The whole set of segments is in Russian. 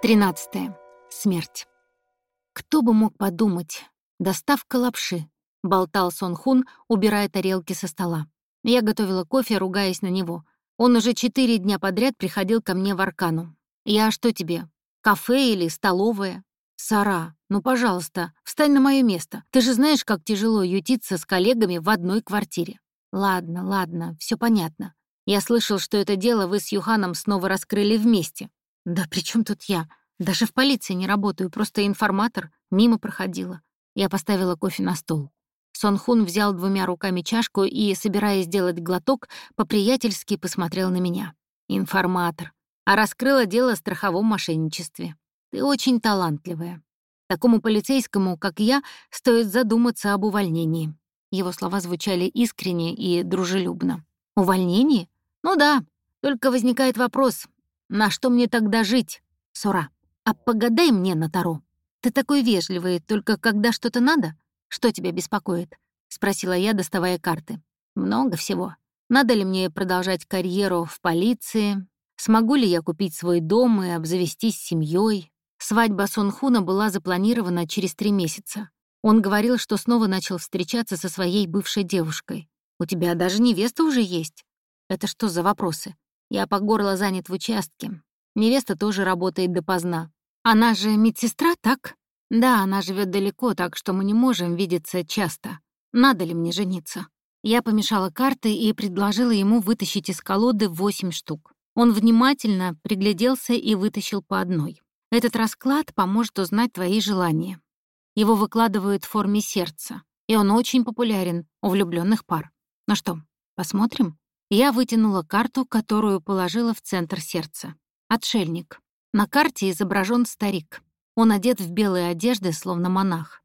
13. Смерть. Кто бы мог подумать? Доставка лапши. Болтал Сон Хун, убирая тарелки со стола. Я готовила кофе, ругаясь на него. Он уже четыре дня подряд приходил ко мне в Аркану. «Я что тебе, кафе или столовая?» «Сара, ну, пожалуйста, встань на мое место. Ты же знаешь, как тяжело ютиться с коллегами в одной квартире». «Ладно, ладно, все понятно. Я слышал, что это дело вы с Юханом снова раскрыли вместе. Да при чем тут я? Даже в полиции не работаю, просто информатор. Мимо проходила. Я поставила кофе на стол. Сон Хун взял двумя руками чашку и, собираясь сделать глоток, по-приятельски посмотрел на меня. Информатор. А раскрыла дело о страховом мошенничестве. Ты очень талантливая. Такому полицейскому, как я, стоит задуматься об увольнении. Его слова звучали искренне и дружелюбно. Увольнение? Ну да, только возникает вопрос, на что мне тогда жить, Сура? А погадай мне на Таро. Ты такой вежливый, только когда что-то надо? Что тебя беспокоит? Спросила я, доставая карты. Много всего. Надо ли мне продолжать карьеру в полиции? Смогу ли я купить свой дом и обзавестись семьей? Свадьба Сонхуна была запланирована через три месяца. Он говорил, что снова начал встречаться со своей бывшей девушкой. «У тебя даже невеста уже есть?» «Это что за вопросы?» Я по горло занят в участке. Невеста тоже работает допоздна. Она же медсестра, так? Да, она живет далеко, так что мы не можем видеться часто. Надо ли мне жениться? Я помешала карты и предложила ему вытащить из колоды восемь штук. Он внимательно пригляделся и вытащил по одной. Этот расклад поможет узнать твои желания. Его выкладывают в форме сердца, и он очень популярен у влюбленных пар. Ну что, посмотрим? Я вытянула карту, которую положила в центр сердца. Отшельник. На карте изображен старик. Он одет в белые одежды, словно монах.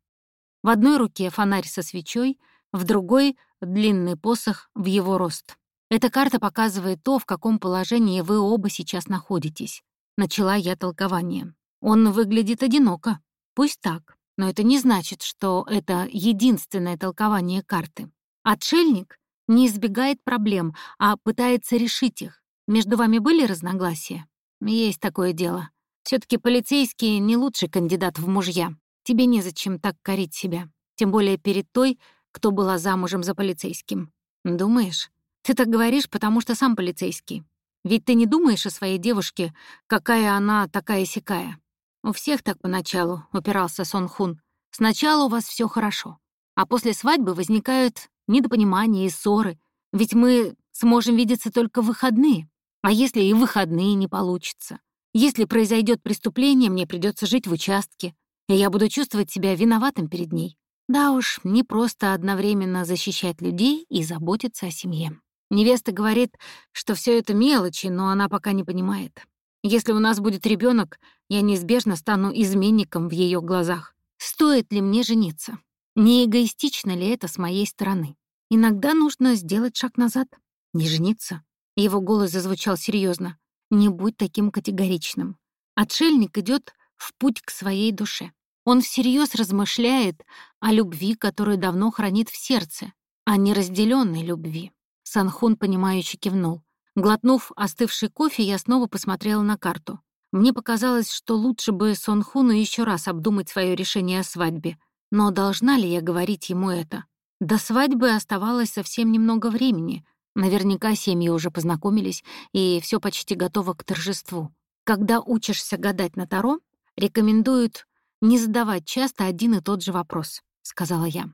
В одной руке фонарь со свечой, в другой — длинный посох в его рост. Эта карта показывает то, в каком положении вы оба сейчас находитесь. Начала я толкование. Он выглядит одиноко. Пусть так, но это не значит, что это единственное толкование карты. Отшельник не избегает проблем, а пытается решить их. Между вами были разногласия? Есть такое дело. все таки полицейский не лучший кандидат в мужья. Тебе незачем так корить себя. Тем более перед той, кто была замужем за полицейским. Думаешь? Ты так говоришь, потому что сам полицейский. Ведь ты не думаешь о своей девушке, какая она такая-сякая. У всех так поначалу, — упирался Сон Хун. Сначала у вас все хорошо, а после свадьбы возникают недопонимания и ссоры, ведь мы сможем видеться только в выходные. А если и выходные не получится? Если произойдет преступление, мне придется жить в участке, и я буду чувствовать себя виноватым перед ней. Да уж, не просто одновременно защищать людей и заботиться о семье. Невеста говорит, что все это мелочи, но она пока не понимает. Если у нас будет ребенок, я неизбежно стану изменником в ее глазах. Стоит ли мне жениться? Не эгоистично ли это с моей стороны? Иногда нужно сделать шаг назад, не жениться. Его голос зазвучал серьезно. Не будь таким категоричным. Отшельник идет в путь к своей душе. Он всерьез размышляет о любви, которую давно хранит в сердце, о неразделенной любви. Санхун, понимающе кивнул. Глотнув остывший кофе, я снова посмотрела на карту. Мне показалось, что лучше бы Сонхуну еще раз обдумать свое решение о свадьбе. Но должна ли я говорить ему это? До свадьбы оставалось совсем немного времени. Наверняка семьи уже познакомились, и все почти готово к торжеству. Когда учишься гадать на Таро, рекомендуют не задавать часто один и тот же вопрос, сказала я.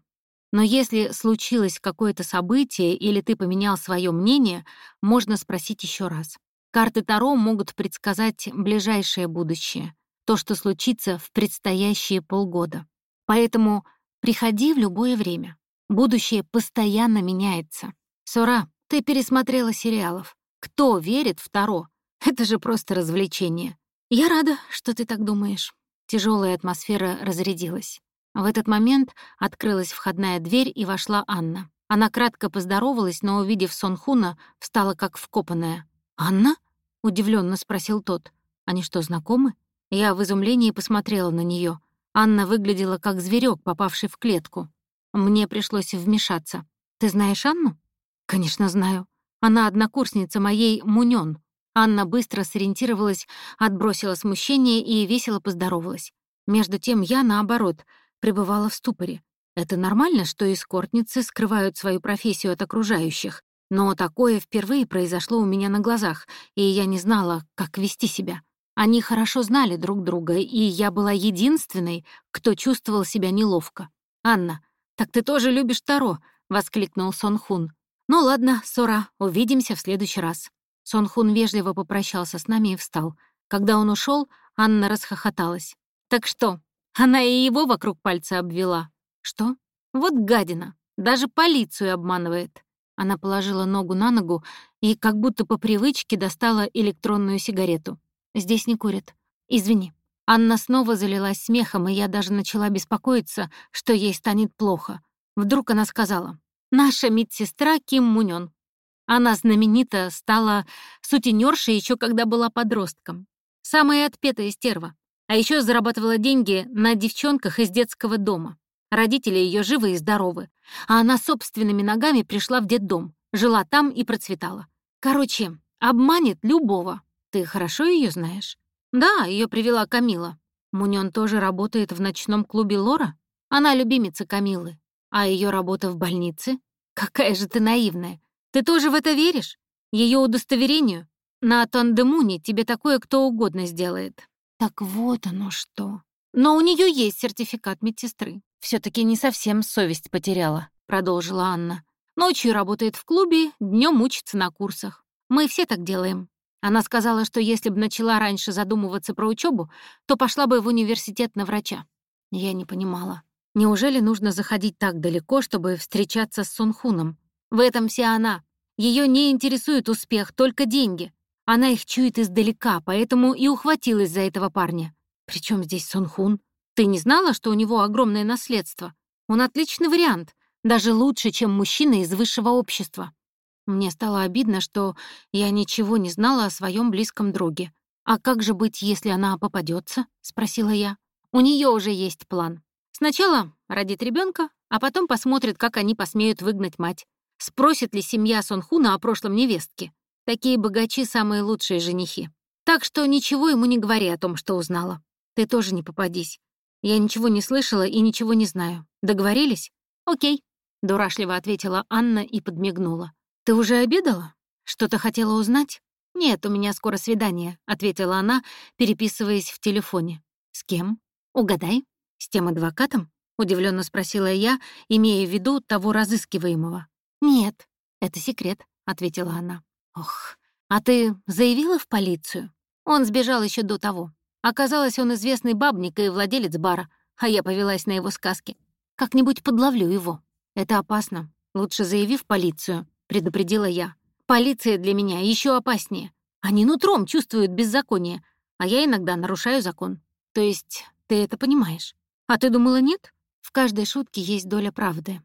Но если случилось какое-то событие или ты поменял свое мнение, можно спросить еще раз. Карты Таро могут предсказать ближайшее будущее, то, что случится в предстоящие полгода. Поэтому приходи в любое время. Будущее постоянно меняется. Сора, ты пересмотрела сериалов. Кто верит в Таро? Это же просто развлечение. Я рада, что ты так думаешь. Тяжелая атмосфера разрядилась. В этот момент открылась входная дверь, и вошла Анна. Она кратко поздоровалась, но, увидев Сон Хуна, встала как вкопанная. «Анна?» — удивленно спросил тот. «Они что, знакомы?» Я в изумлении посмотрела на нее. Анна выглядела как зверек, попавший в клетку. Мне пришлось вмешаться. «Ты знаешь Анну?» «Конечно, знаю. Она однокурсница моей Мунён. Анна быстро сориентировалась, отбросила смущение и весело поздоровалась. Между тем я, наоборот, пребывала в ступоре. Это нормально, что эскортницы скрывают свою профессию от окружающих, но такое впервые произошло у меня на глазах, и я не знала, как вести себя. Они хорошо знали друг друга, и я была единственной, кто чувствовал себя неловко. «Анна, так ты тоже любишь Таро?» — воскликнул Сон Хун. «Ну ладно, Сора, увидимся в следующий раз». Сон Хун вежливо попрощался с нами и встал. Когда он ушел, Анна расхохоталась. «Так что, она и его вокруг пальца обвела?» «Что? Вот гадина, даже полицию обманывает». Она положила ногу на ногу и как будто по привычке достала электронную сигарету. «Здесь не курят. Извини». Анна снова залилась смехом, и я даже начала беспокоиться, что ей станет плохо. Вдруг она сказала, «Наша медсестра Ким Мунён. Она знаменита стала сутенершей еще когда была подростком. Самая отпетая стерва. А еще зарабатывала деньги на девчонках из детского дома. Родители ее живы и здоровы. А она собственными ногами пришла в детдом, жила там и процветала. Короче, обманет любого. Ты хорошо ее знаешь? Да, ее привела Камила. Мунён тоже работает в ночном клубе Лора? Она любимица Камилы. А ее работа в больнице? Какая же ты наивная. Ты тоже в это веришь? Ее удостоверению? На Тандемуне тебе такое кто угодно сделает. Так вот оно что. Но у нее есть сертификат медсестры все таки не совсем совесть потеряла», — продолжила Анна. «Ночью работает в клубе, днем учится на курсах. Мы все так делаем. Она сказала, что если бы начала раньше задумываться про учебу, то пошла бы в университет на врача. Я не понимала. Неужели нужно заходить так далеко, чтобы встречаться с Сунхуном? В этом вся она. Ее не интересует успех, только деньги. Она их чует издалека, поэтому и ухватилась за этого парня. Причем здесь Сунхун? Ты не знала, что у него огромное наследство? Он отличный вариант, даже лучше, чем мужчина из высшего общества. Мне стало обидно, что я ничего не знала о своем близком друге. «А как же быть, если она попадется? спросила я. «У нее уже есть план. Сначала родит ребенка, а потом посмотрит, как они посмеют выгнать мать. Спросит ли семья Сонхуна о прошлом невестке. Такие богачи — самые лучшие женихи. Так что ничего ему не говори о том, что узнала. Ты тоже не попадись. Я ничего не слышала и ничего не знаю. Договорились? Окей, дурашливо ответила Анна и подмигнула. Ты уже обедала? Что-то хотела узнать? Нет, у меня скоро свидание, ответила она, переписываясь в телефоне. С кем? Угадай. С тем адвокатом? удивленно спросила я, имея в виду того разыскиваемого. Нет, это секрет, ответила она. Ох, а ты заявила в полицию? Он сбежал еще до того. Оказалось, он известный бабник и владелец бара, а я повелась на его сказки. Как-нибудь подловлю его. Это опасно. Лучше заяви в полицию, предупредила я. Полиция для меня еще опаснее. Они нутром чувствуют беззаконие, а я иногда нарушаю закон. То есть ты это понимаешь. А ты думала, нет? В каждой шутке есть доля правды.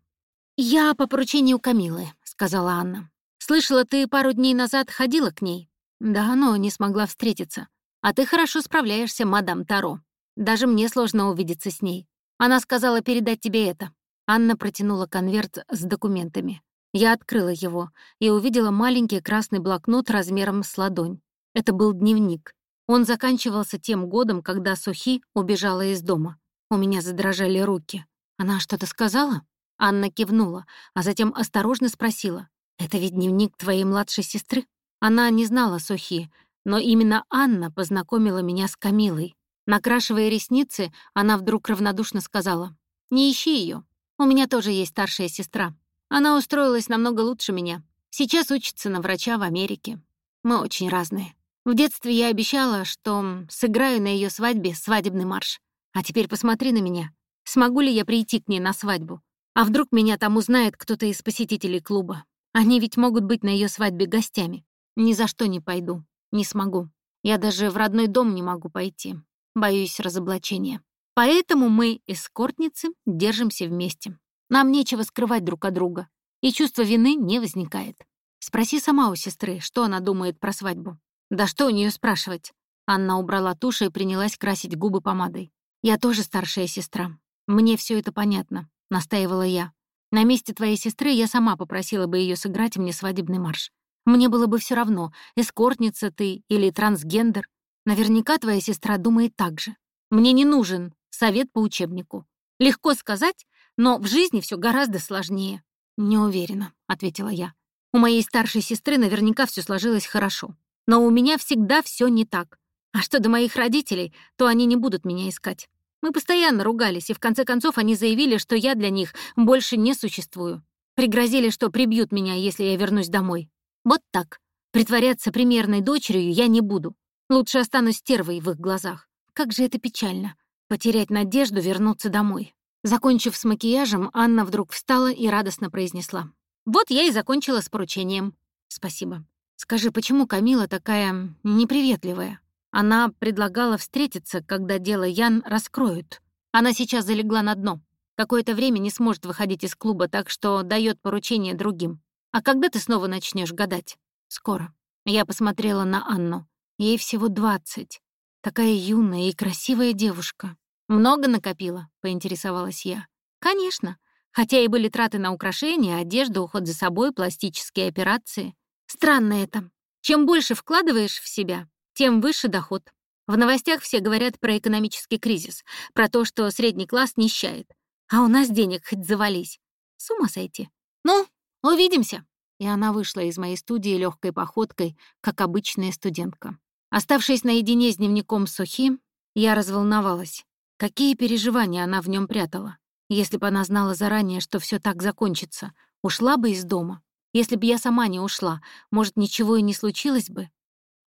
«Я по поручению Камилы», — сказала Анна. «Слышала, ты пару дней назад ходила к ней?» «Да, но не смогла встретиться. А ты хорошо справляешься, мадам Таро. Даже мне сложно увидеться с ней. Она сказала передать тебе это». Анна протянула конверт с документами. Я открыла его и увидела маленький красный блокнот размером с ладонь. Это был дневник. Он заканчивался тем годом, когда Сухи убежала из дома. У меня задрожали руки. Она что-то сказала? Анна кивнула, а затем осторожно спросила. «Это ведь дневник твоей младшей сестры?» Она не знала Сухи, но именно Анна познакомила меня с Камилой. Накрашивая ресницы, она вдруг равнодушно сказала, «Не ищи ее. У меня тоже есть старшая сестра. Она устроилась намного лучше меня. Сейчас учится на врача в Америке. Мы очень разные. В детстве я обещала, что сыграю на ее свадьбе свадебный марш. А теперь посмотри на меня. Смогу ли я прийти к ней на свадьбу? А вдруг меня там узнает кто-то из посетителей клуба? Они ведь могут быть на ее свадьбе гостями. Ни за что не пойду. Не смогу. Я даже в родной дом не могу пойти. Боюсь разоблачения. Поэтому мы, эскортницы, держимся вместе. Нам нечего скрывать друг от друга. И чувство вины не возникает. Спроси сама у сестры, что она думает про свадьбу. Да что у нее спрашивать? Анна убрала тушь и принялась красить губы помадой. «Я тоже старшая сестра. Мне все это понятно», — настаивала я. «На месте твоей сестры я сама попросила бы ее сыграть мне свадебный марш. Мне было бы все равно, эскортница ты или трансгендер. Наверняка твоя сестра думает так же. Мне не нужен совет по учебнику. Легко сказать, но в жизни все гораздо сложнее. «Не уверена», — ответила я. «У моей старшей сестры наверняка все сложилось хорошо. Но у меня всегда все не так. А что до моих родителей, то они не будут меня искать. Мы постоянно ругались, и в конце концов они заявили, что я для них больше не существую. Пригрозили, что прибьют меня, если я вернусь домой. Вот так. Притворяться примерной дочерью я не буду. Лучше останусь стервой в их глазах. Как же это печально. Потерять надежду вернуться домой. Закончив с макияжем, Анна вдруг встала и радостно произнесла. «Вот я и закончила с поручением». «Спасибо. Скажи, почему Камила такая неприветливая?» Она предлагала встретиться, когда дело Ян раскроют. Она сейчас залегла на дно. Какое-то время не сможет выходить из клуба, так что дает поручение другим. А когда ты снова начнешь гадать? Скоро. Я посмотрела на Анну. Ей всего двадцать. Такая юная и красивая девушка. Много накопила, поинтересовалась я. Конечно. Хотя и были траты на украшения, одежду, уход за собой, пластические операции. Странно это. Чем больше вкладываешь в себя, тем выше доход. В новостях все говорят про экономический кризис, про то, что средний класс нищает. А у нас денег хоть завались. С ума сойти. Ну, увидимся. И она вышла из моей студии легкой походкой, как обычная студентка. Оставшись наедине с дневником Сухи, я разволновалась. Какие переживания она в нем прятала? Если бы она знала заранее, что все так закончится, ушла бы из дома. Если бы я сама не ушла, может, ничего и не случилось бы?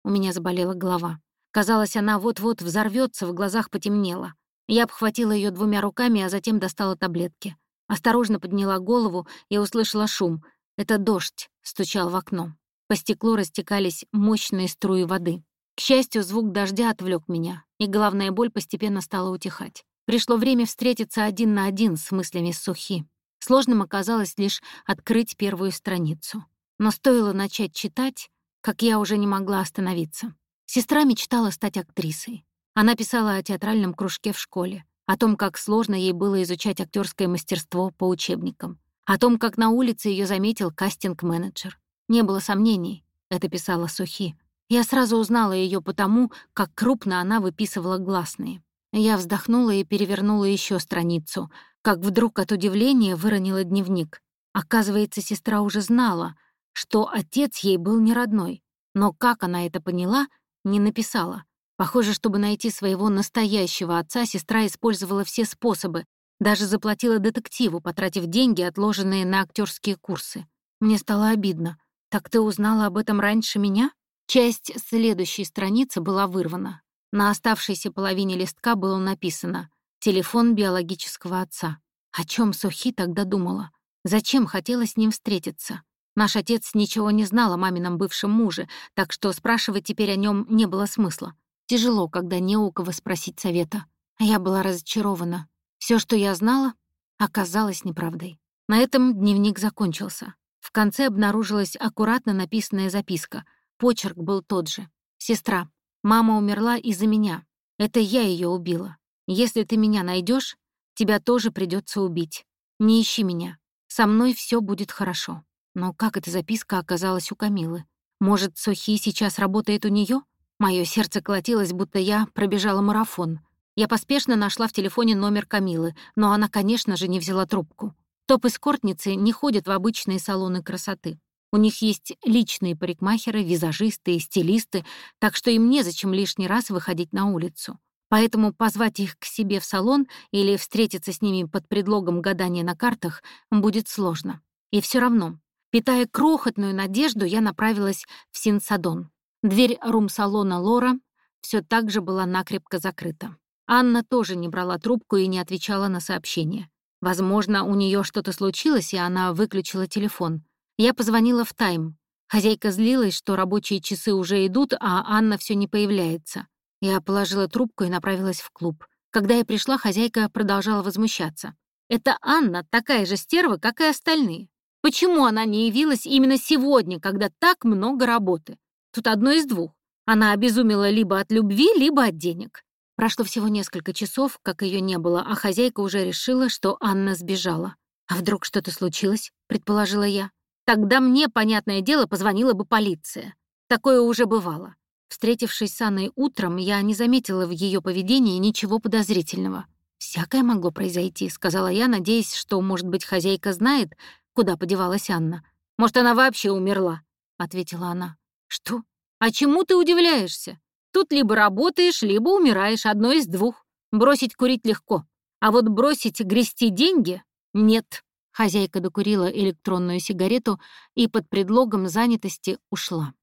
У меня заболела голова. Казалось, она вот-вот взорвется, в глазах потемнело. Я обхватила ее двумя руками, а затем достала таблетки. Осторожно подняла голову и услышала шум. Это дождь стучал в окно. По стеклу растекались мощные струи воды. К счастью, звук дождя отвлек меня, и головная боль постепенно стала утихать. Пришло время встретиться один на один с мыслями Сухи. Сложным оказалось лишь открыть первую страницу. Но стоило начать читать, как я уже не могла остановиться. Сестра мечтала стать актрисой. Она писала о театральном кружке в школе, о том, как сложно ей было изучать актерское мастерство по учебникам, о том, как на улице ее заметил кастинг-менеджер. Не было сомнений, это писала Сухи. Я сразу узнала ее потому, как крупно она выписывала гласные. Я вздохнула и перевернула еще страницу, как вдруг от удивления выронила дневник. Оказывается, сестра уже знала, что отец ей был не родной, но как она это поняла, не написала. Похоже, чтобы найти своего настоящего отца, сестра использовала все способы, даже заплатила детективу, потратив деньги, отложенные на актерские курсы. Мне стало обидно. «Так ты узнала об этом раньше меня?» Часть следующей страницы была вырвана. На оставшейся половине листка было написано «Телефон биологического отца». О чем Сухи тогда думала? Зачем хотела с ним встретиться? Наш отец ничего не знал о мамином бывшем муже, так что спрашивать теперь о нем не было смысла. Тяжело, когда не у кого спросить совета. А я была разочарована. Все, что я знала, оказалось неправдой. На этом дневник закончился. В конце обнаружилась аккуратно написанная записка. Почерк был тот же. «Сестра, мама умерла из-за меня. Это я ее убила. Если ты меня найдешь, тебя тоже придется убить. Не ищи меня. Со мной все будет хорошо». Но как эта записка оказалась у Камилы? Может, Сохи сейчас работает у нее? Мое сердце колотилось, будто я пробежала марафон. Я поспешно нашла в телефоне номер Камилы, но она, конечно же, не взяла трубку. Топ-эскортницы не ходят в обычные салоны красоты. У них есть личные парикмахеры, визажисты и стилисты, так что им незачем лишний раз выходить на улицу. Поэтому позвать их к себе в салон или встретиться с ними под предлогом гадания на картах будет сложно. И все равно, питая крохотную надежду, я направилась в Синсадон. Дверь рум-салона Лора все так же была накрепко закрыта. Анна тоже не брала трубку и не отвечала на сообщения. Возможно, у нее что-то случилось, и она выключила телефон. Я позвонила в тайм. Хозяйка злилась, что рабочие часы уже идут, а Анна все не появляется. Я положила трубку и направилась в клуб. Когда я пришла, хозяйка продолжала возмущаться. «Это Анна такая же стерва, как и остальные. Почему она не явилась именно сегодня, когда так много работы? Тут одно из двух. Она обезумела либо от любви, либо от денег. Прошло всего несколько часов, как ее не было, а хозяйка уже решила, что Анна сбежала. «А вдруг что-то случилось?» — предположила я. Тогда мне, понятное дело, позвонила бы полиция. Такое уже бывало. Встретившись с Анной утром, я не заметила в ее поведении ничего подозрительного. «Всякое могло произойти», — сказала я, надеясь, что, может быть, хозяйка знает, куда подевалась Анна. «Может, она вообще умерла?» — ответила она. «Что? А чему ты удивляешься? Тут либо работаешь, либо умираешь, одно из двух. Бросить курить легко, а вот бросить грести деньги — нет». Хозяйка докурила электронную сигарету и под предлогом занятости ушла.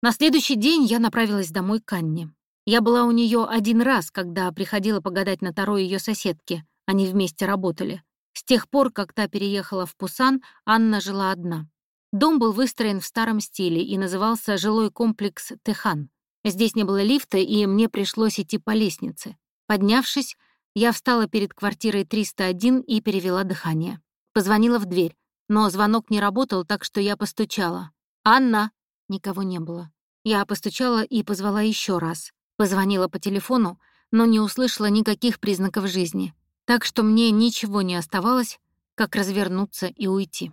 На следующий день я направилась домой к Анне. Я была у нее один раз, когда приходила погадать на Таро ее соседки. Они вместе работали. С тех пор, как та переехала в Пусан, Анна жила одна. Дом был выстроен в старом стиле и назывался жилой комплекс Техан. Здесь не было лифта, и мне пришлось идти по лестнице. Поднявшись, я встала перед квартирой 301 и перевела дыхание. Позвонила в дверь, но звонок не работал, так что я постучала. «Анна!» Никого не было. Я постучала и позвала еще раз. Позвонила по телефону, но не услышала никаких признаков жизни. Так что мне ничего не оставалось, как развернуться и уйти.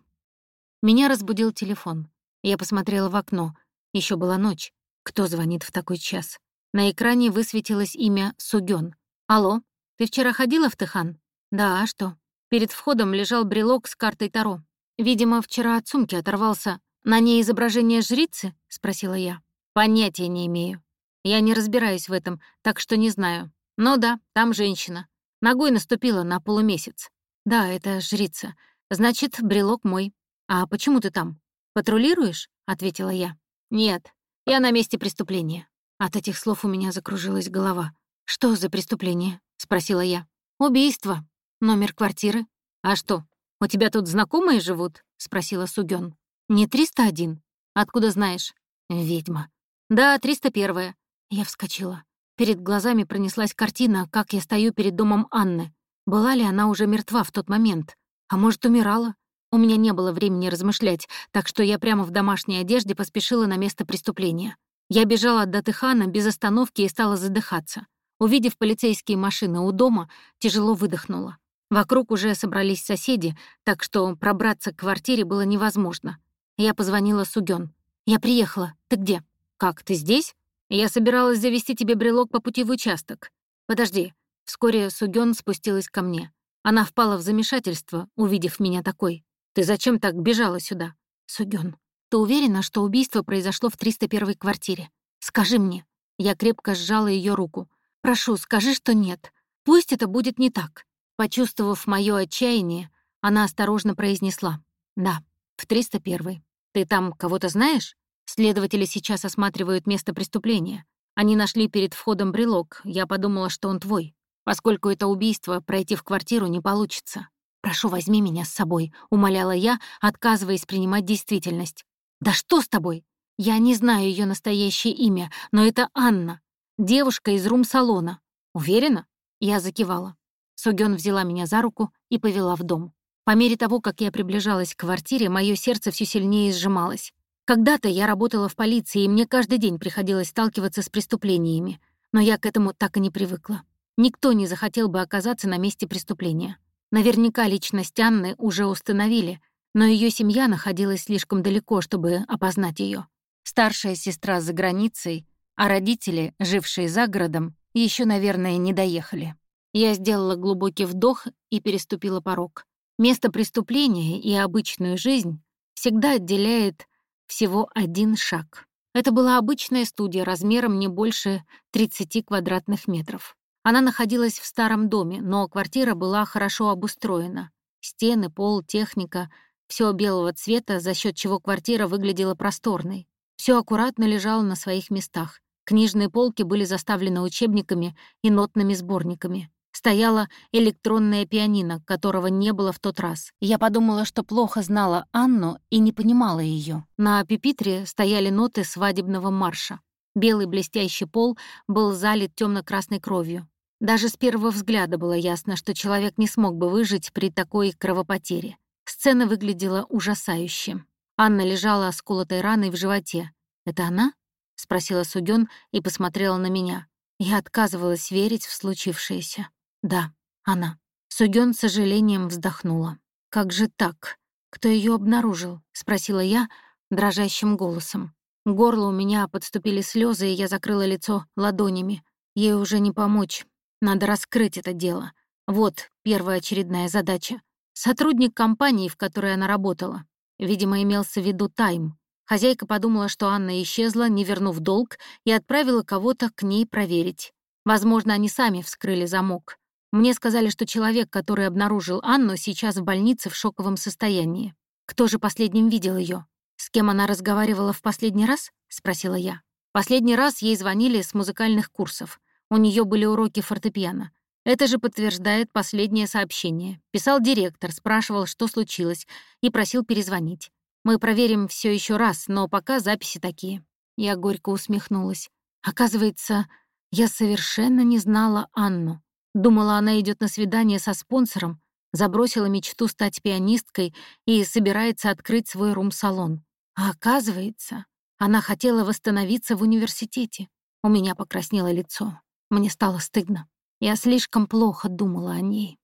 Меня разбудил телефон. Я посмотрела в окно. Еще была ночь. Кто звонит в такой час? На экране высветилось имя Сугён. «Алло, ты вчера ходила в Тэхан?» «Да, а что?» Перед входом лежал брелок с картой Таро. Видимо, вчера от сумки оторвался. «На ней изображение жрицы?» — спросила я. «Понятия не имею. Я не разбираюсь в этом, так что не знаю. Но да, там женщина. Ногой наступила на полумесяц. Да, это жрица. Значит, брелок мой. А почему ты там? Патрулируешь?» — ответила я. «Нет, я на месте преступления». От этих слов у меня закружилась голова. «Что за преступление?» — спросила я. «Убийство», «Номер квартиры? А что, у тебя тут знакомые живут?» — спросила Сугён. «Не 301. Откуда знаешь?» «Ведьма». «Да, 301-я». Я вскочила. Перед глазами пронеслась картина, как я стою перед домом Анны. Была ли она уже мертва в тот момент? А может, умирала? У меня не было времени размышлять, так что я прямо в домашней одежде поспешила на место преступления. Я бежала до Тыхана без остановки и стала задыхаться. Увидев полицейские машины у дома, тяжело выдохнула. Вокруг уже собрались соседи, так что пробраться к квартире было невозможно. Я позвонила Сугён. «Я приехала. Ты где?» «Как, ты здесь?» «Я собиралась завести тебе брелок по пути в участок». «Подожди». Вскоре Сугён спустилась ко мне. Она впала в замешательство, увидев меня такой. «Ты зачем так бежала сюда?» «Сугён, ты уверена, что убийство произошло в 301 квартире? Скажи мне». Я крепко сжала ее руку. «Прошу, скажи, что нет. Пусть это будет не так. Почувствовав моё отчаяние, она осторожно произнесла. «Да, в 301 Ты там кого-то знаешь? Следователи сейчас осматривают место преступления. Они нашли перед входом брелок. Я подумала, что он твой. Поскольку это убийство, пройти в квартиру не получится. Прошу, возьми меня с собой», — умоляла я, отказываясь принимать действительность. «Да что с тобой? Я не знаю ее настоящее имя, но это Анна, девушка из рум-салона. Уверена?» Я закивала. Сугён взяла меня за руку и повела в дом. По мере того, как я приближалась к квартире, мое сердце все сильнее сжималось. Когда-то я работала в полиции, и мне каждый день приходилось сталкиваться с преступлениями, но я к этому так и не привыкла. Никто не захотел бы оказаться на месте преступления. Наверняка личность Анны уже установили, но ее семья находилась слишком далеко, чтобы опознать ее. Старшая сестра за границей, а родители, жившие за городом, еще, наверное, не доехали. Я сделала глубокий вдох и переступила порог. Место преступления и обычную жизнь всегда отделяет всего один шаг. Это была обычная студия размером не больше 30 квадратных метров. Она находилась в старом доме, но квартира была хорошо обустроена. Стены, пол, техника — все белого цвета, за счет чего квартира выглядела просторной. Все аккуратно лежало на своих местах. Книжные полки были заставлены учебниками и нотными сборниками стояла электронная пианино, которого не было в тот раз. Я подумала, что плохо знала Анну и не понимала ее. На пепитре стояли ноты свадебного марша. Белый блестящий пол был залит темно красной кровью. Даже с первого взгляда было ясно, что человек не смог бы выжить при такой кровопотере. Сцена выглядела ужасающе. Анна лежала сколотой раной в животе. «Это она?» — спросила Сугён и посмотрела на меня. Я отказывалась верить в случившееся. Да, она. Сугён с сожалением вздохнула. Как же так? «Кто ее обнаружил?» — спросила я дрожащим голосом. Горло у меня подступили слезы, и я закрыла лицо ладонями. Ей уже не помочь. Надо раскрыть это дело. Вот первая очередная задача. Сотрудник компании, в которой она работала. Видимо, имелся в виду Тайм. Хозяйка подумала, что Анна исчезла, не вернув долг, и отправила кого-то к ней проверить. Возможно, они сами вскрыли замок. Мне сказали, что человек, который обнаружил Анну, сейчас в больнице в шоковом состоянии. Кто же последним видел ее? «С кем она разговаривала в последний раз?» — спросила я. Последний раз ей звонили с музыкальных курсов. У нее были уроки фортепиано. Это же подтверждает последнее сообщение. Писал директор, спрашивал, что случилось, и просил перезвонить. Мы проверим все еще раз, но пока записи такие. Я горько усмехнулась. Оказывается, я совершенно не знала Анну. Думала, она идет на свидание со спонсором, забросила мечту стать пианисткой и собирается открыть свой рум-салон. А оказывается, она хотела восстановиться в университете. У меня покраснело лицо. Мне стало стыдно. Я слишком плохо думала о ней.